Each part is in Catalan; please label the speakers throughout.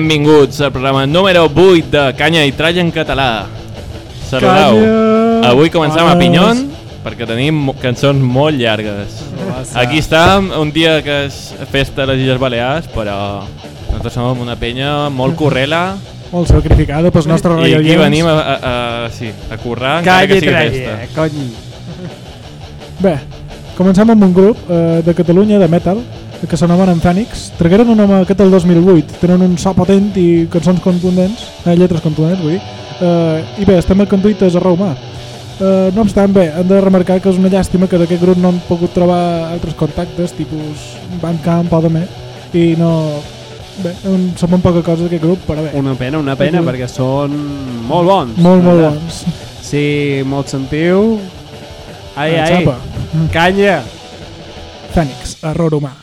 Speaker 1: Benvinguts al programa número 8 de Canya i Tralla en català. Saludeu.
Speaker 2: Canya!
Speaker 1: Avui comencem a. Pinyon perquè tenim cançons molt llargues. Aquí estem, un dia que és festa a les Illes Balears, però nosaltres som una penya molt correla
Speaker 2: Molt sacrificada pels nostres
Speaker 1: i aquí venim a, a, a, sí, a currar encara que sigui
Speaker 3: tralla,
Speaker 1: festa.
Speaker 3: cony.
Speaker 2: Bé, comencem amb un grup eh, de Catalunya, de metal, que s'anomenen Fènix. Tragueren un home aquest el 2008. Tenen un so potent i cançons contundents, eh, lletres contundents, vull dir. Eh, I bé, estem conduïtes a Raumà. Eh, no obstant, bé, hem de remarcar que és una llàstima que d'aquest grup no hem pogut trobar altres contactes, tipus Bandcamp o de més, i no... Bé, un, som un poca cosa d'aquest grup, però bé,
Speaker 3: Una pena, una pena, perquè són molt bons.
Speaker 2: molt, molt bons.
Speaker 3: Si molt sentiu... Ai, ai, canya!
Speaker 2: Fènix, error humà.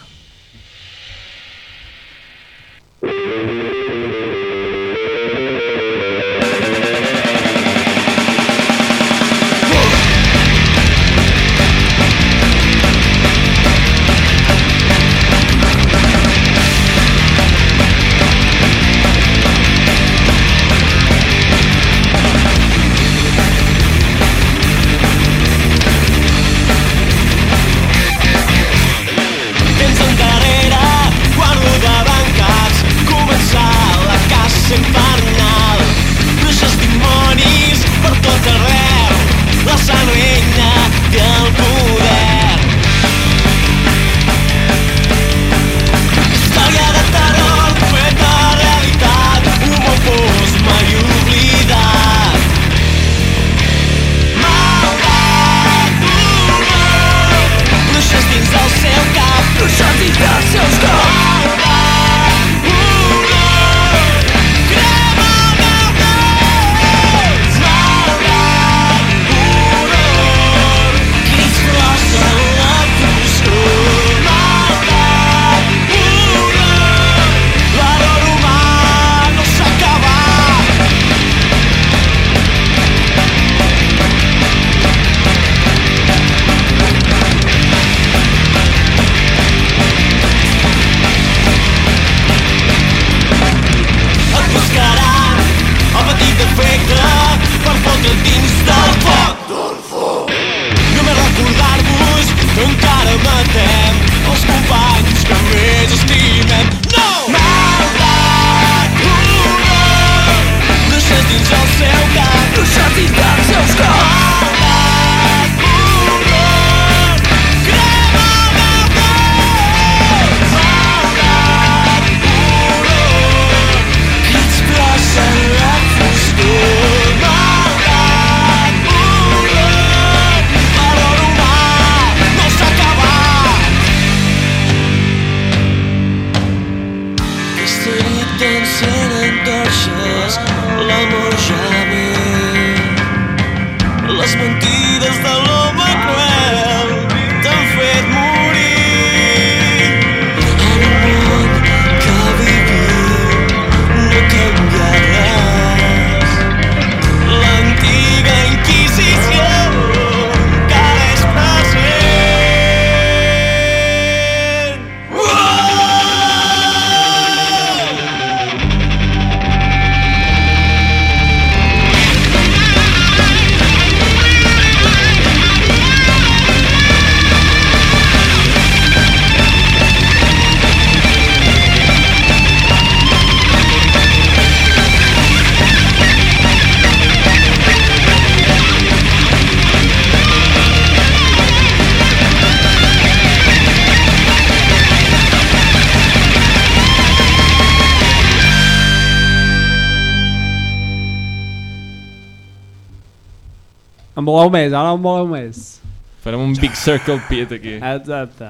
Speaker 3: Voleu més, ara en voleu més.
Speaker 1: Farem un big circle pit aquí.
Speaker 3: Exacte.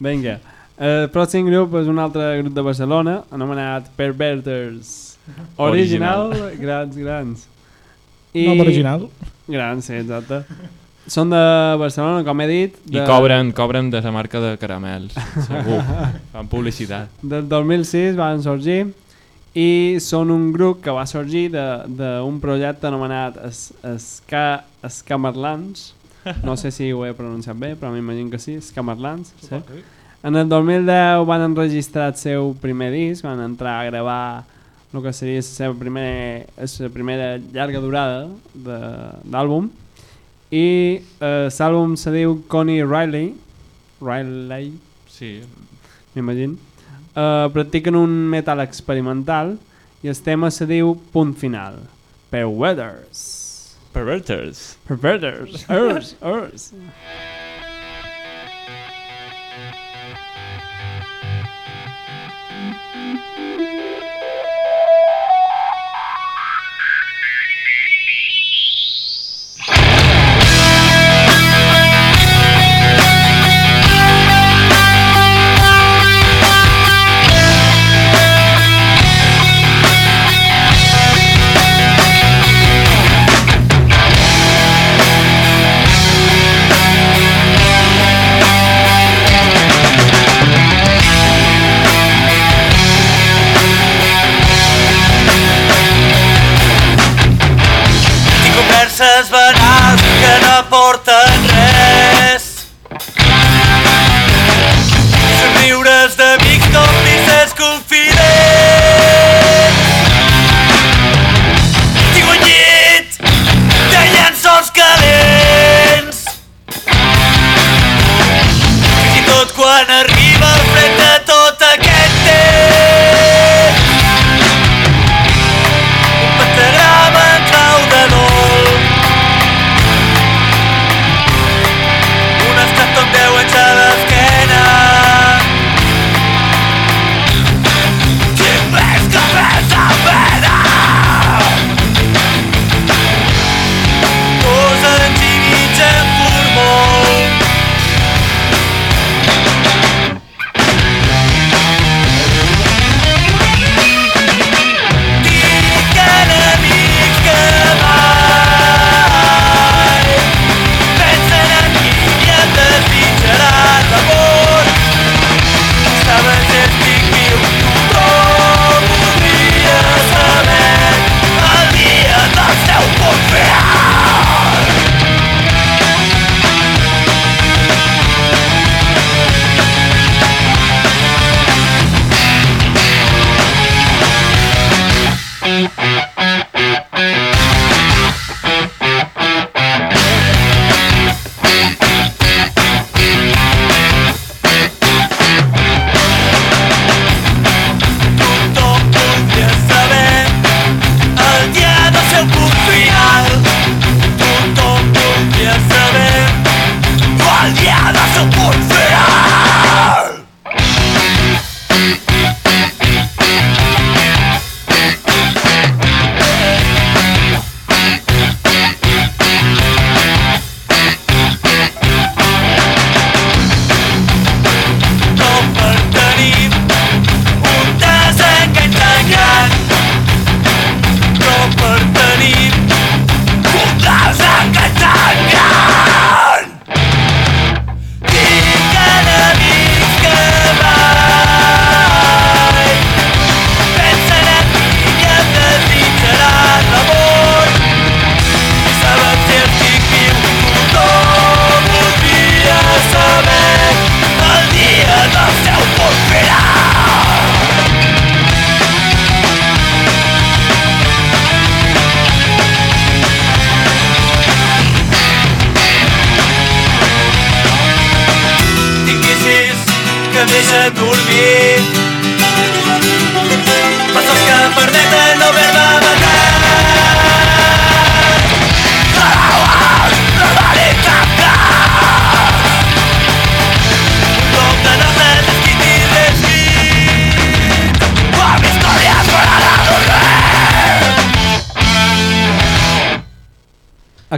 Speaker 3: Vinga. El pròxim grup és un altre grup de Barcelona, anomenat Perverters. Original, grans, grans.
Speaker 2: I... Nom original.
Speaker 3: Grans, sí, exacte. Són de Barcelona, com he dit.
Speaker 1: I
Speaker 3: De,
Speaker 1: cobren, cobren de la marca de caramels, segur. Fan publicitat.
Speaker 3: Del 2006 van sorgir i són un grup que va sorgir d'un projecte anomenat es, Esca, no sé si ho he pronunciat bé però m'imagino que sí, Escamerlans sí. en el 2010 van enregistrar el seu primer disc van entrar a gravar el que seria la seva primera, la primera llarga durada d'àlbum. I eh, l'àlbum se diu Connie Riley. Riley?
Speaker 1: Sí.
Speaker 3: M'imagino eh, practiquen un metal experimental i el tema se diu Punt Final, per Weathers.
Speaker 1: Perverters.
Speaker 3: Perverters. Ers, ers.
Speaker 4: van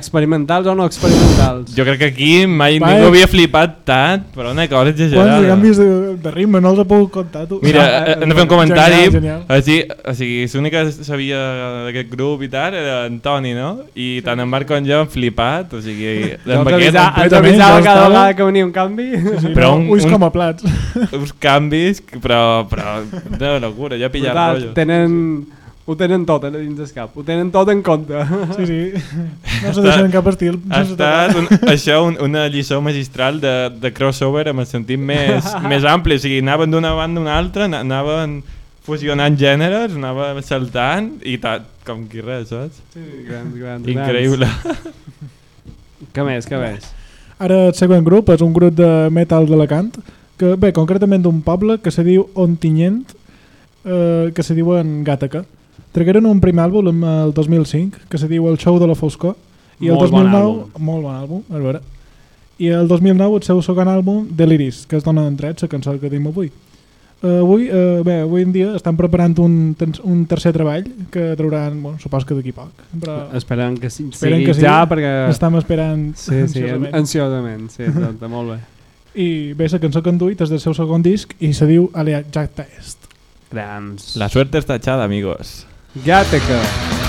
Speaker 3: experimentals o no experimentals.
Speaker 1: Jo crec que aquí mai
Speaker 5: Va,
Speaker 1: ningú havia flipat tant, però una cosa exagerada.
Speaker 5: Quants canvis de, de ritme, no els he pogut contar tu.
Speaker 1: Mira, eh, hem de fer un comentari.
Speaker 5: Genial, genial.
Speaker 1: Així, o sigui, l'únic que sabia d'aquest grup i tal era en Toni, no? I tant en Marc com jo hem flipat, o sigui...
Speaker 3: Jo
Speaker 5: t'avisava
Speaker 3: cada vegada que venia un canvi.
Speaker 5: Sí,
Speaker 1: sí,
Speaker 5: però
Speaker 1: un,
Speaker 5: ulls
Speaker 1: un,
Speaker 5: com a plats.
Speaker 1: Uns canvis, però, però una locura, ja he pillat
Speaker 3: Total, el
Speaker 1: rotllo.
Speaker 3: Tenen... Sí ho tenen tot eh, dins del cap, ho tenen tot en compte.
Speaker 5: Sí, sí, no se deixen cap estil.
Speaker 1: Ha estat un, això un, una lliçó magistral de, de crossover amb el sentit més, més ampli, o sigui, anaven d'una banda a una altra, anaven fusionant gèneres, anava saltant i tal, com qui res, saps?
Speaker 6: Sí, grans, grans.
Speaker 1: Increïble.
Speaker 6: Grans. més, què més?
Speaker 5: Ara el següent grup és un grup de metal d'Alacant, que bé, concretament d'un poble que se diu Ontinyent, eh, que se diu en Gàtaca Tragueren un primer àlbum el 2005, que se diu El show de la foscor, i el
Speaker 6: Molt bon
Speaker 5: 2009,
Speaker 6: àlbum.
Speaker 5: molt bon àlbum, a veure. I el 2009 el seu segon àlbum, Deliris, que es dona en dret, la cançó que tenim avui. Uh, avui, uh, bé, avui en dia estan preparant un, un tercer treball que trauran, bueno, supos que d'aquí poc, però
Speaker 6: Esperem que sí,
Speaker 5: Esperem
Speaker 6: sigui
Speaker 5: que sí.
Speaker 6: ja perquè...
Speaker 5: estem esperant
Speaker 6: Sí, sí,
Speaker 5: ansiosament.
Speaker 6: ansiosament, sí, exacte, molt bé.
Speaker 5: I bé, la cançó que han duit és del seu segon disc i se diu Alea Jack Test.
Speaker 6: Grans.
Speaker 1: La suerte está echada, amigos.
Speaker 6: Gattaca.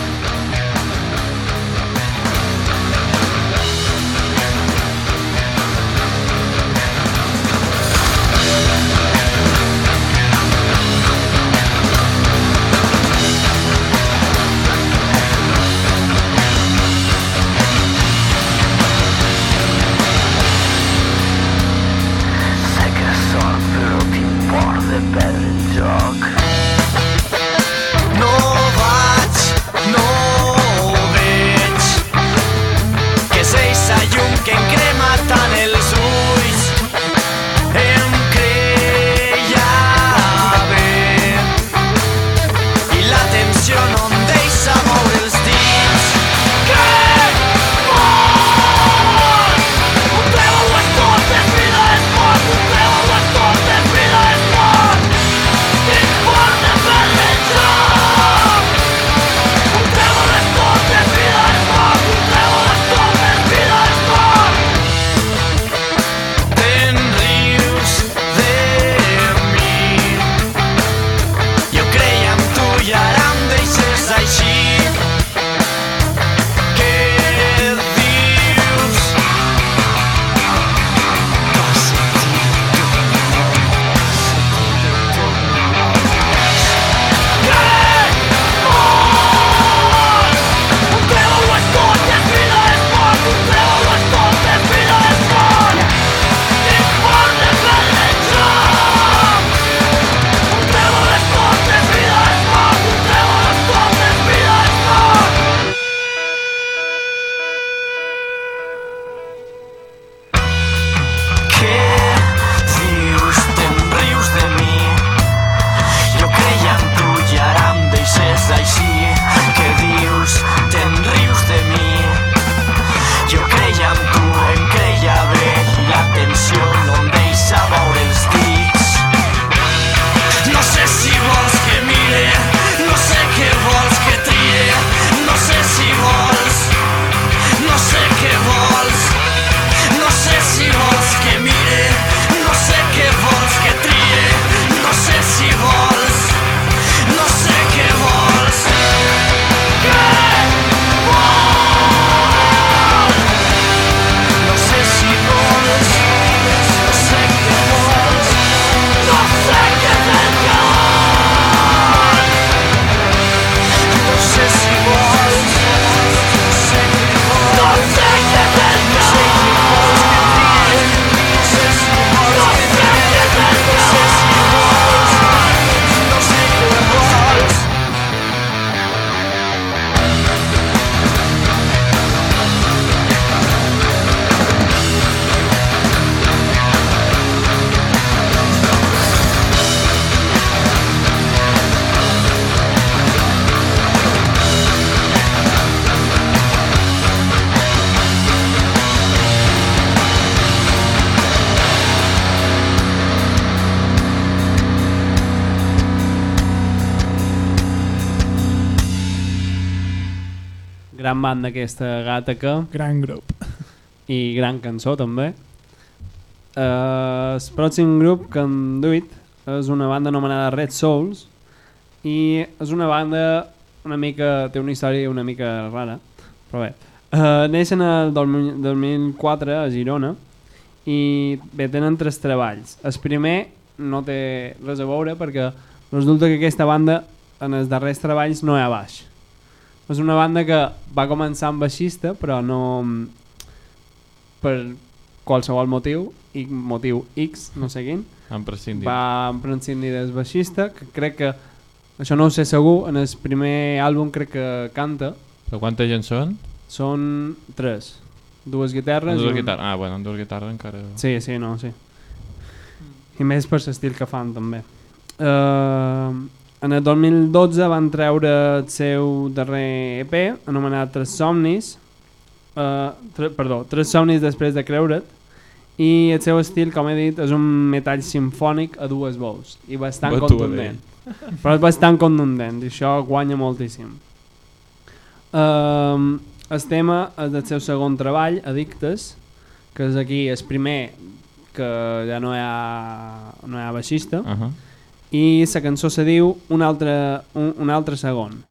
Speaker 6: Banda aquesta Gàteca
Speaker 5: Gran grup.
Speaker 6: i gran cançó també. Uh, el pròxim grup que han duit és una banda anomenada Red Souls i és una banda una mica, té una història una mica rara, però bé. Uh, neixen el 2000 2004 a Girona i bé, tenen tres treballs. El primer no té res a veure perquè resulta que aquesta banda en els darrers treballs no hi ha baix. És una banda que va començar amb baixista però no per qualsevol motiu i motiu X, no sé quin
Speaker 1: Han prescindit.
Speaker 6: va prescindir del baixista que crec que
Speaker 3: Això no ho sé segur, en el primer àlbum crec que canta.
Speaker 1: Però quanta gent són?
Speaker 3: Són tres. Dues guitarres.
Speaker 1: Dues
Speaker 3: i un-
Speaker 1: guitarres. Ah, bueno, dues guitarres encara...
Speaker 3: Sí, sí, no, sí. I més per l'estil que fan, també. Uh, en el 2012 van treure el seu darrer EP, anomenat Tres Somnis, uh, tre, perdó, Tres Somnis després de creure't, i el seu estil, com he dit, és un metall sinfònic a dues veus, i bastant
Speaker 1: Va tu,
Speaker 3: contundent. Però és bastant contundent, i això guanya moltíssim. Um, el tema és del seu segon treball, Addictes, que és aquí el primer que ja no hi ha, no hi ha baixista,
Speaker 1: Uh -huh.
Speaker 3: I la cançó se diu un altre, un, un altre segon.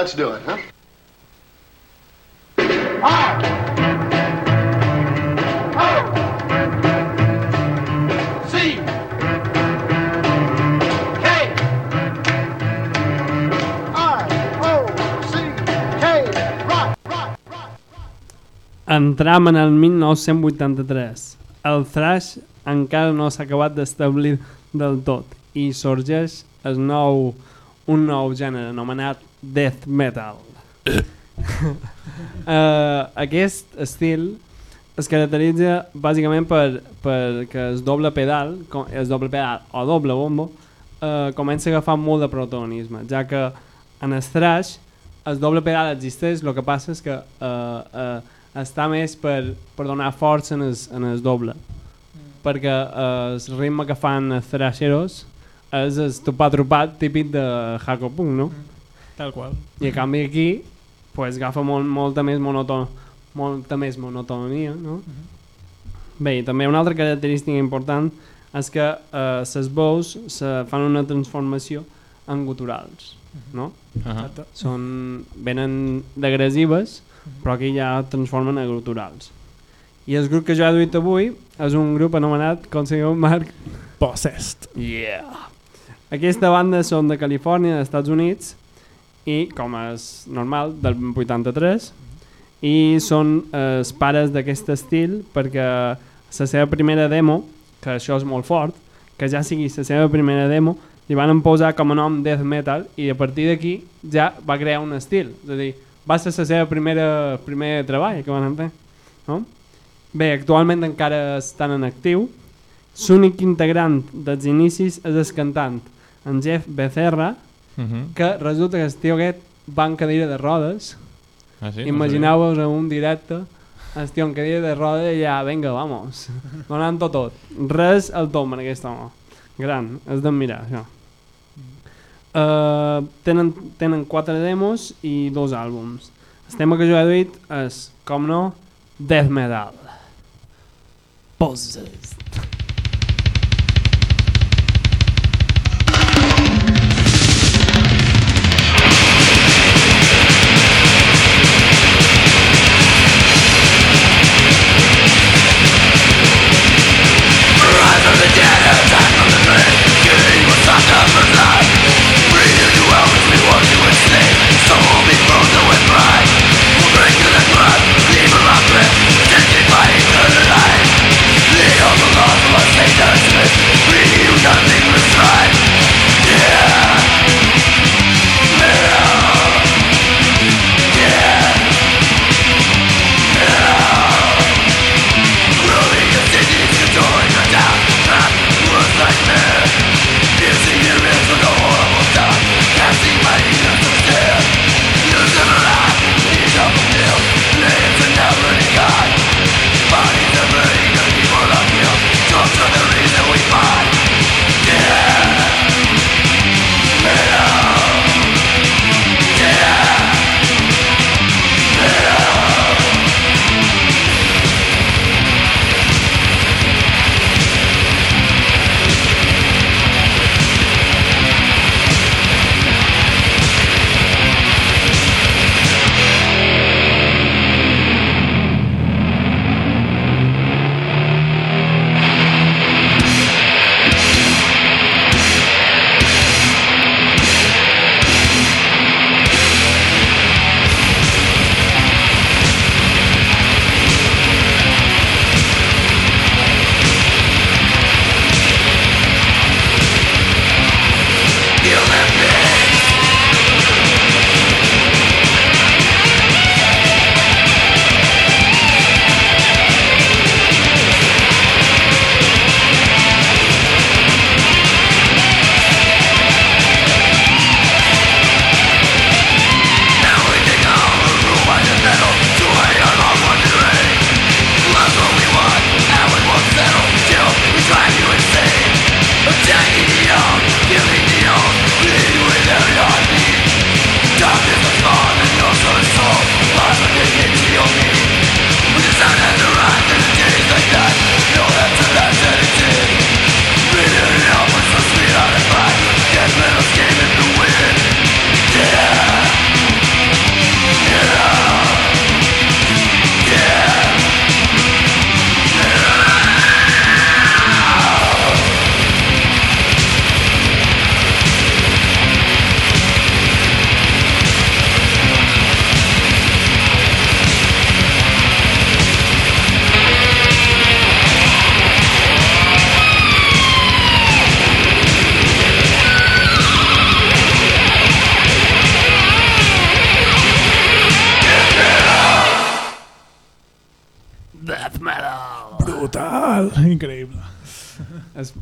Speaker 7: Let's do it, huh?
Speaker 4: K
Speaker 7: R O C K.
Speaker 3: Entram en el 1983. El thrash encara no s'ha acabat d'establir del tot i sorgeix el nou, un nou gènere anomenat death metal. uh, aquest estil es caracteritza bàsicament per, per que el doble pedal, el doble pedal o doble bombo, eh, comença a agafar molt de protagonisme, ja que en el thrash el doble pedal existeix, el que passa és que eh, eh, està més per, per donar força en el, en el doble, perquè eh, el ritme que fan els thrasheros és el topat-tropat típic de Jaco Punk, no?
Speaker 5: Tal qual.
Speaker 3: I a canvi aquí pues, agafa molt, molta més monoton molta més monotonia, no? Bé, i també una altra característica important és que eh, les veus se fan una transformació en guturals, no?
Speaker 1: Uh -huh.
Speaker 3: Són, venen d'agressives, però aquí ja transformen a guturals. I el grup que jo he duit avui és un grup anomenat, com se diu, Marc?
Speaker 5: Possessed.
Speaker 3: Yeah! Aquesta banda són de Califòrnia, dels Estats Units, i, com és normal, del 83, i són eh, els pares d'aquest estil perquè la seva primera demo, que això és molt fort, que ja sigui la seva primera demo, li van posar com a nom Death Metal i a partir d'aquí ja va crear un estil. És a dir, va ser la seva primera, primer treball que van fer. No? Bé, actualment encara estan en actiu. L'únic integrant dels inicis és el cantant, en Jeff Becerra,
Speaker 1: Uh -huh.
Speaker 3: que resulta que el tio aquest va en cadira de rodes.
Speaker 1: Ah, sí?
Speaker 3: Imagineu-vos en un directe el tio en cadira de rodes i ja, vinga, vamos, donant-ho tot. Res al tom en aquest home. Gran, és d'admirar, això. Uh, tenen, tenen quatre demos i dos àlbums. El tema que jo he duit és, com no, Death Metal. Poses.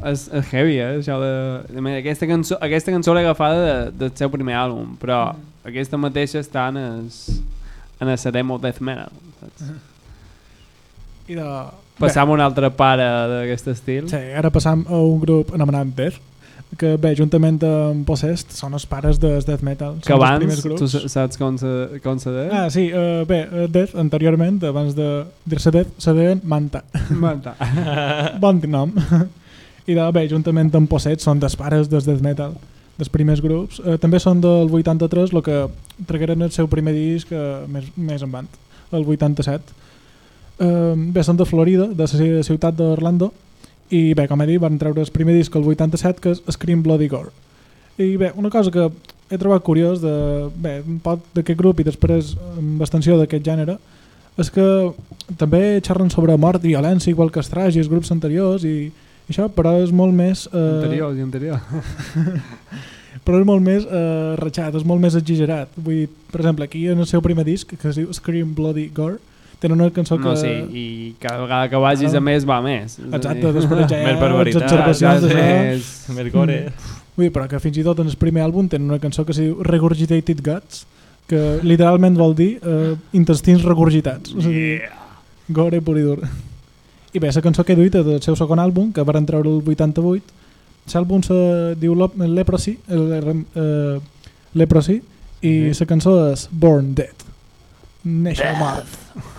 Speaker 3: És, heavy, eh? Això de... de manera, aquesta, cançó, aquesta cançó l'he agafada de, del seu primer àlbum, però aquesta mateixa està en el, en el demo Death Metal. Saps?
Speaker 5: I de...
Speaker 3: Passam a una altra pare d'aquest estil.
Speaker 5: Sí, ara passam a un grup anomenat Death, que bé, juntament amb Possessed, són els pares del death metal.
Speaker 3: que abans, tu sa- saps com se, com se deia?
Speaker 5: Ah, sí, uh, bé, uh, Death, anteriorment, abans de dir-se Death, se deien Manta.
Speaker 3: Manta.
Speaker 5: bon nom. I de, bé, juntament amb Possessed, són dels pares del death metal, dels primers grups. Uh, també són del 83, el que tragueren el seu primer disc uh, més, més en band, el 87. Uh, bé, són de Florida, de la ci- ciutat d'Orlando, i bé, com he dit, van treure el primer disc el 87, que és Scream Bloody Gore. I bé, una cosa que he trobat curiós de, bé, un poc d'aquest grup i després amb extensió d'aquest gènere és que també xerren sobre mort i violència igual que els els grups anteriors i això, però és molt més eh,
Speaker 3: Anterior i anterior.
Speaker 5: però és molt més eh, ratxat, és molt més exagerat vull dir, per exemple, aquí en el seu primer disc que es diu Scream Bloody Gore tenen una cançó que
Speaker 3: No, sí, i cada vegada que vagis a més va més. A dir,
Speaker 5: exacte, després ja hi
Speaker 1: Més
Speaker 5: ha les observacions
Speaker 3: ja
Speaker 5: d'això.
Speaker 3: és...
Speaker 1: Més gore.
Speaker 5: Vull dir, però que fins i tot en el primer àlbum tenen una cançó que es diu Regurgitated Guts, que literalment vol dir eh, intestins regurgitats. O sigui, gore pur i dur. I bé, la cançó que he duit del seu segon àlbum, que van treure el 88. L'àlbum se diu Leprosy, el, eh, Leprosy i la cançó és Born Dead. Néixer mort.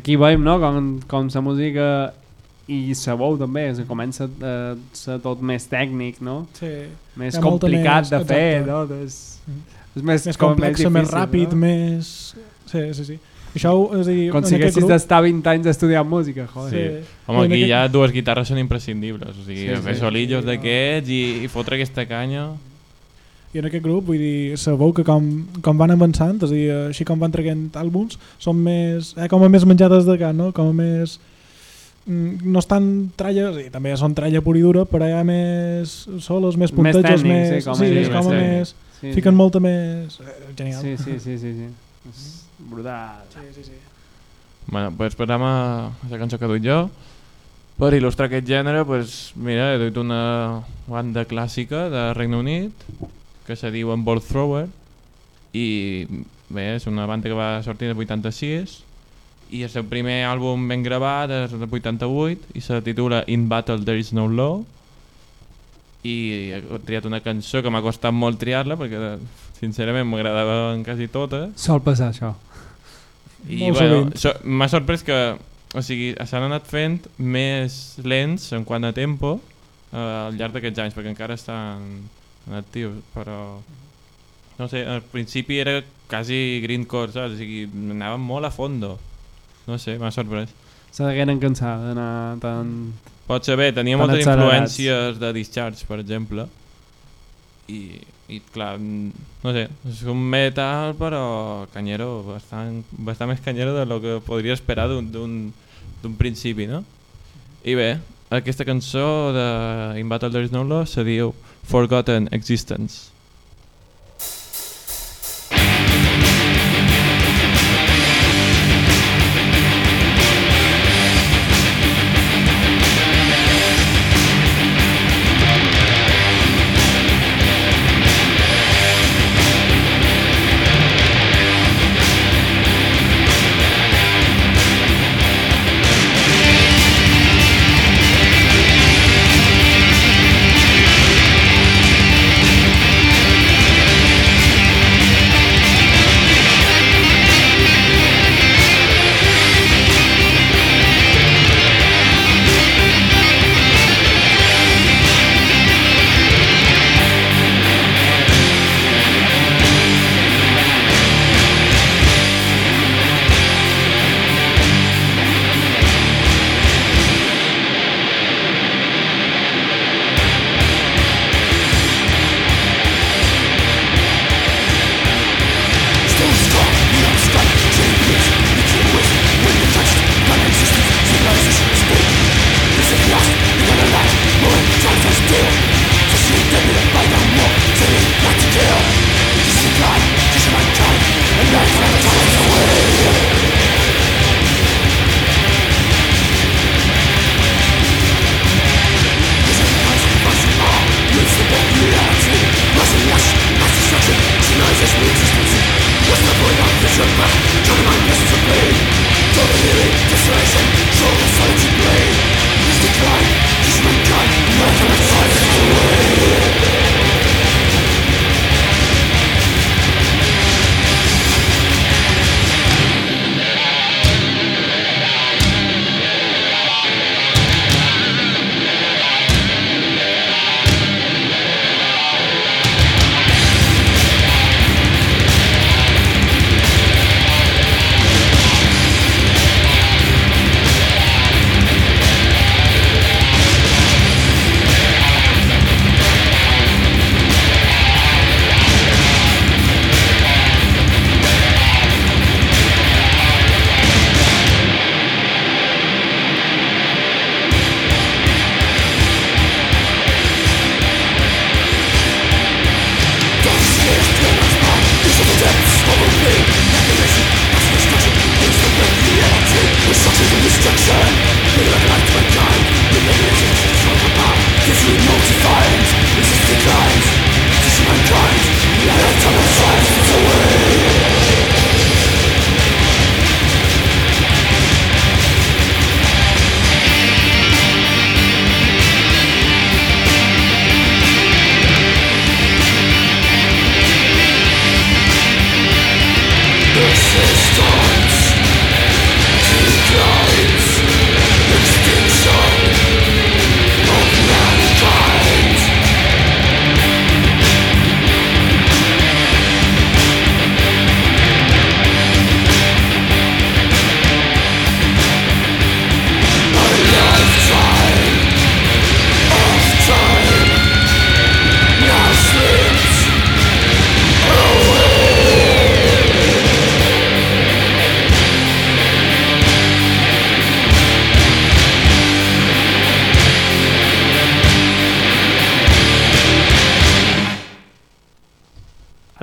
Speaker 3: Aquí veiem, no?, com, com la música i la veu també, sigui, comença a ser tot més tècnic, no?
Speaker 5: Sí.
Speaker 3: Més complicat
Speaker 5: més-
Speaker 3: de fer,
Speaker 5: exacte.
Speaker 3: no? És, és més,
Speaker 5: Més
Speaker 3: com
Speaker 5: complex, més,
Speaker 3: difícil,
Speaker 5: ràpid,
Speaker 3: no?
Speaker 5: més... Sí, sí, sí. Això, és a dir,
Speaker 3: Com
Speaker 5: en
Speaker 3: si haguessis
Speaker 5: grup...
Speaker 3: d'estar 20 anys estudiant música, joder.
Speaker 1: Sí.
Speaker 5: Sí.
Speaker 1: Home, aquí ja dues guitarres són imprescindibles, o sigui,
Speaker 3: Sí,
Speaker 1: sí, fer
Speaker 3: sí.
Speaker 1: solillos d'aquests i, i fotre aquesta canya...
Speaker 5: I en aquest grup, vull dir, sabeu que com, com van avançant, és a dir, així com van traient àlbums, són més, eh, com a més menjades de can, no? Com a més... mm, No estan tralla, sí, també són tralla pura i dura, però hi ha més solos, més
Speaker 3: Més
Speaker 5: puntejos,
Speaker 3: tècnic,
Speaker 5: més...
Speaker 3: sí, com
Speaker 5: sí,
Speaker 1: sí,
Speaker 5: com a
Speaker 1: més
Speaker 5: més...
Speaker 3: Sí,
Speaker 5: Fiquen
Speaker 3: sí.
Speaker 5: molta més... eh, Genial.
Speaker 3: Sí, sí, sí, sí, sí. És brutal.
Speaker 5: sí, sí, sí.
Speaker 1: Bueno, pues passam a la cançó que duc jo. Per il·lustrar aquest gènere, pues, mira, he duit una banda clàssica de Regne Unit que se diu Ball Thrower i bé, és una banda que va sortir el 86 i el seu primer àlbum ben gravat és del 88 i se titula In Battle There Is No Law i he triat una cançó que m'ha costat molt triar-la perquè sincerament m'agradaven quasi totes
Speaker 3: Sol passar això.
Speaker 1: i
Speaker 5: Molt
Speaker 1: bueno, so, m'ha sorprès que o sigui, s'han anat fent més lents en quant a tempo eh, al llarg d'aquests anys, perquè encara estan en actius, però no sé, al principi era quasi greencore, saps? O sigui, anaven molt a fondo. No sé, m'ha sorprès.
Speaker 3: Se degueren cansar d'anar tan...
Speaker 1: Pot ser bé, tenia moltes
Speaker 3: accelerats.
Speaker 1: influències de Discharge, per exemple. I, i clar, no sé, és un metal però canyero, bastant, bastant més canyero de lo que podria esperar d'un principi, no? I bé, aquesta cançó de In Battle There Is No Law se diu Forgotten Existence.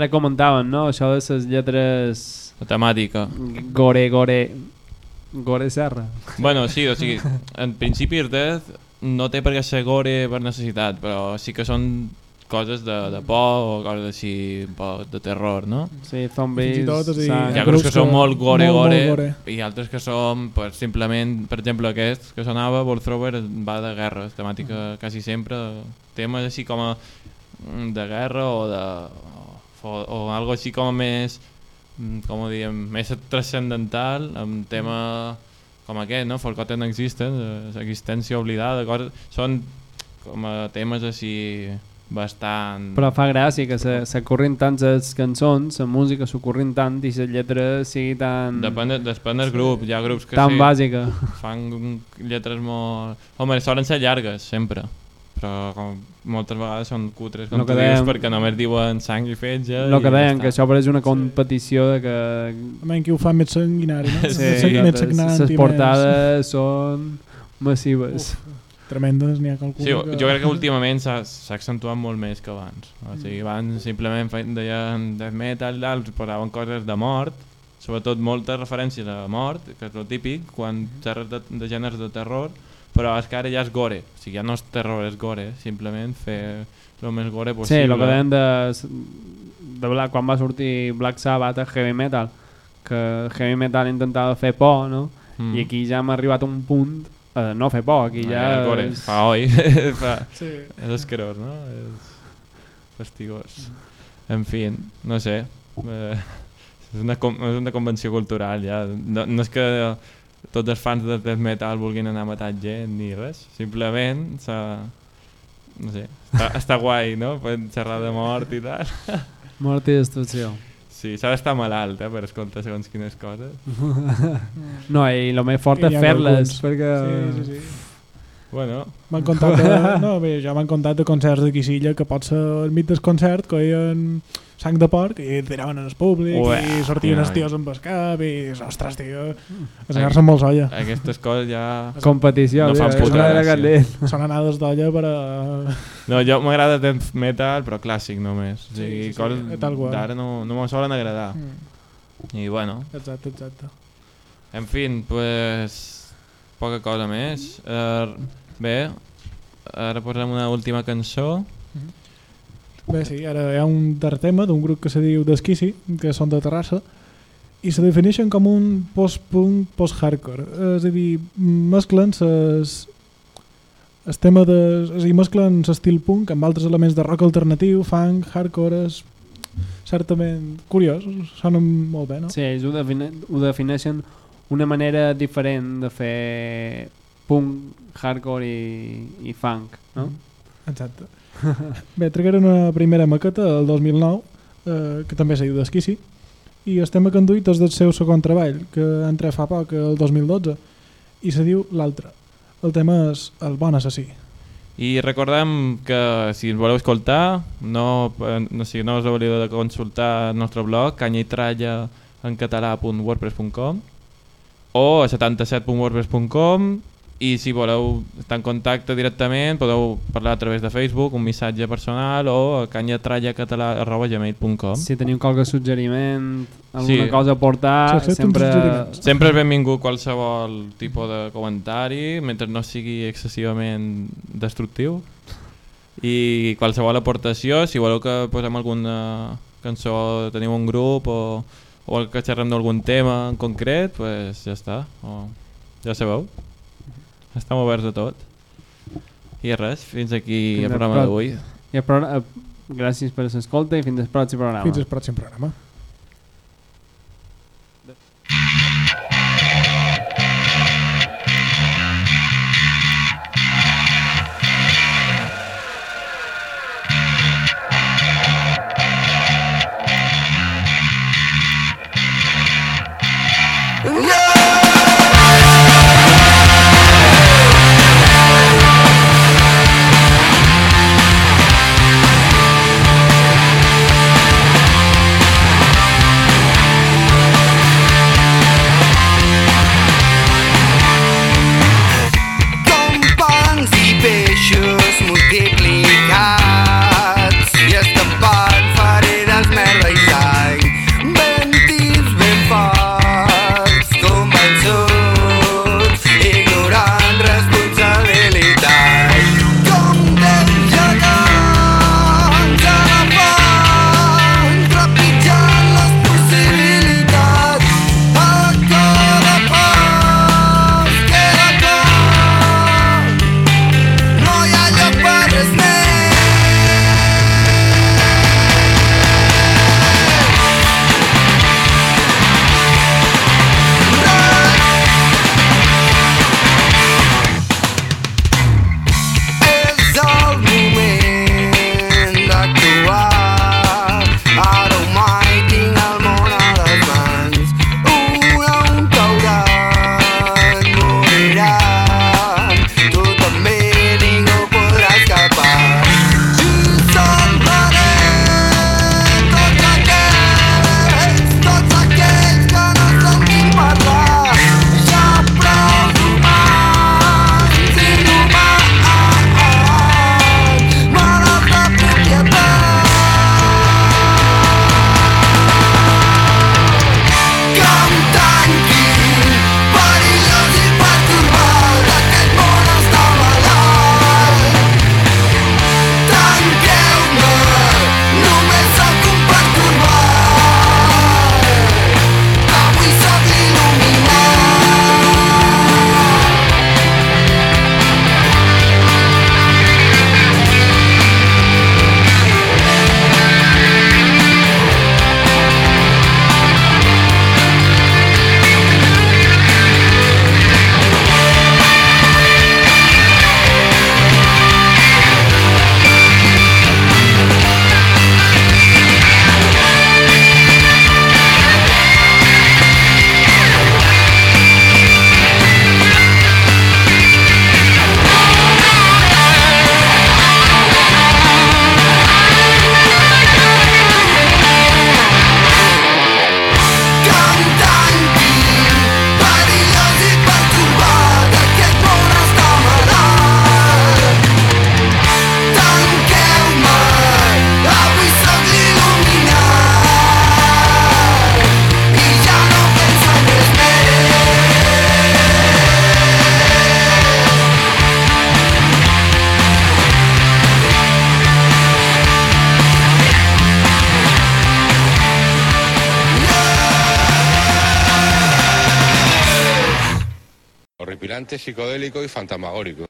Speaker 3: Ara comentaven, no?, això de les lletres
Speaker 1: La temàtica.
Speaker 3: gore, gore... Gore Serra.
Speaker 1: Bueno, sí, o sigui, en principi el Death no té per què ser gore per necessitat, però sí que són coses de, de por o coses així un poc de terror, no?
Speaker 3: Sí, zombies...
Speaker 5: Tot, o sigui,
Speaker 3: sang.
Speaker 1: Hi ha
Speaker 5: grups
Speaker 1: que són molt gore,
Speaker 5: molt,
Speaker 1: gore,
Speaker 5: molt gore.
Speaker 1: i altres que són pues, simplement, per exemple aquest que sonava, Ball Thrower, va de guerra, temàtica
Speaker 5: Mm.
Speaker 1: quasi sempre, temes així com a mm, de guerra o de o, o algo així com més mm, com ho diem, més transcendental amb tema com aquest, no? Forgotten Existence, eh, existència oblidada, coses, són com a temes així bastant...
Speaker 3: Però fa gràcia que se, se corrin tant les cançons, la música s'ocorrin tant i les lletres sigui tan,
Speaker 1: Depèn, de, depèn del grup, hi ha grups que
Speaker 3: tan
Speaker 1: sí,
Speaker 3: bàsica.
Speaker 1: fan lletres molt... Home, solen ser llargues, sempre. Però com moltes vegades són cutres, com tu
Speaker 3: que
Speaker 1: dius,
Speaker 3: dèiem-
Speaker 1: perquè només diuen sang i fetge.
Speaker 3: El que deien,
Speaker 1: està.
Speaker 3: que això pareix una competició de que
Speaker 5: Almenys qui ho fa més sanguinari, no?
Speaker 1: Sí,
Speaker 5: sang- més sagnant
Speaker 3: les portades són massives.
Speaker 5: Tremendes, n'hi ha qualcuna
Speaker 1: Sí,
Speaker 5: que...
Speaker 1: jo crec que últimament s'ha s'ha accentuat molt més que abans. O
Speaker 3: Mm.
Speaker 1: sigui, abans simplement feien, deien death metal tal, posaven coses de mort, sobretot moltes referències a mort, que és el típic, quan xerres de, de gèneres de terror, però és que ara ja és gore, o sigui, ja no és terror, és gore, simplement fer el més gore
Speaker 3: Sí,
Speaker 1: possible.
Speaker 3: el que deien de, de Black, quan va sortir Black Sabbath a Heavy Metal, que Heavy Metal intentava fer por, no?
Speaker 1: Mm.
Speaker 3: I aquí ja hem arribat a un punt a no fer por, aquí ja...
Speaker 1: Eh, gore,
Speaker 3: és-
Speaker 1: fa oi, fa,
Speaker 5: Sí.
Speaker 1: és asquerós, no? És fastigós. En fi, no sé. Eh, és, una, com- és una convenció cultural, ja. No, no és que tots els fans de death metal vulguin anar a matar gent ni res. Simplement s'ha... No sé, està, està guai, no? Podem xerrar de mort i tal.
Speaker 3: Mort i destrucció.
Speaker 1: Sí, s'ha d'estar malalt, eh, per escoltar segons quines coses.
Speaker 3: No, i el més fort
Speaker 5: I
Speaker 3: és fer-les, perquè...
Speaker 5: Sí, sí, sí.
Speaker 1: Bueno,
Speaker 5: M'han contat de, no, bé, ja m'han contat de concerts de Quisilla que pot ser al mig del concert que hi ha sang de porc i tiraven en el públic
Speaker 1: Ué,
Speaker 5: i sortien els tios amb el cap i ostres tio es agarren molt solla
Speaker 1: aquestes coses ja...
Speaker 3: Competició,
Speaker 1: No fan puta gràcia.
Speaker 5: Són anades d'olla per a...
Speaker 1: No, jo m'agrada death metal, però clàssic només. O
Speaker 5: Sí,
Speaker 1: sigui,
Speaker 5: sí, sí,
Speaker 1: coses
Speaker 5: tal qual.
Speaker 1: d'ara no, no me solen agradar.
Speaker 5: Mm,
Speaker 1: I bueno,
Speaker 5: exacte, exacte
Speaker 1: en fi, pues, poca cosa més. Uh, bé, ara posarem una última cançó.
Speaker 5: Bé, sí, ara hi ha un darrer tema d'un grup que se diu Desquisi, que són de Terrassa, i se defineixen com un post-punk, post-hardcore. És a dir, mesclen ses, el tema de... És a dir, mesclen l'estil punk amb altres elements de rock alternatiu, funk, hardcore, és certament curiós, sonen molt bé, no?
Speaker 3: Sí, ells ho, define, ho defineixen una manera diferent de fer punk, hardcore i, i funk, no?
Speaker 5: Exacte. Bé, tragueren una primera maqueta el 2009, eh, que també s'ha dit d'esquissi, i el tema que han duit és del seu segon treball, que ha entrat fa poc, el 2012, i se diu l'altre. El tema és El bon assassí.
Speaker 1: I recordem que si ens voleu escoltar, no, eh, no, si no us hauríeu de consultar el nostre blog, canyaitralla en català.wordpress.com o a 77.wordpress.com i si voleu estar en contacte directament podeu parlar a través de Facebook, un missatge personal o a canyatrallacatalà.gmail.com
Speaker 3: Si teniu qualque suggeriment, alguna
Speaker 1: Sí.
Speaker 3: cosa a
Speaker 5: sí,
Speaker 3: sempre...
Speaker 1: Sempre és benvingut qualsevol tipus de comentari, mentre no sigui excessivament destructiu. I qualsevol aportació, si voleu que posem alguna cançó, teniu un grup o, o que xerrem d'algun tema en concret, pues ja està. O, ja sabeu. Estem oberts a tot. I res, fins aquí
Speaker 3: Fins
Speaker 1: el programa d'avui.
Speaker 3: Programa, gràcies per l'escolta i fins al pròxim programa.
Speaker 5: Fins al pròxim programa.
Speaker 8: Psicodélico y fantasmagórico.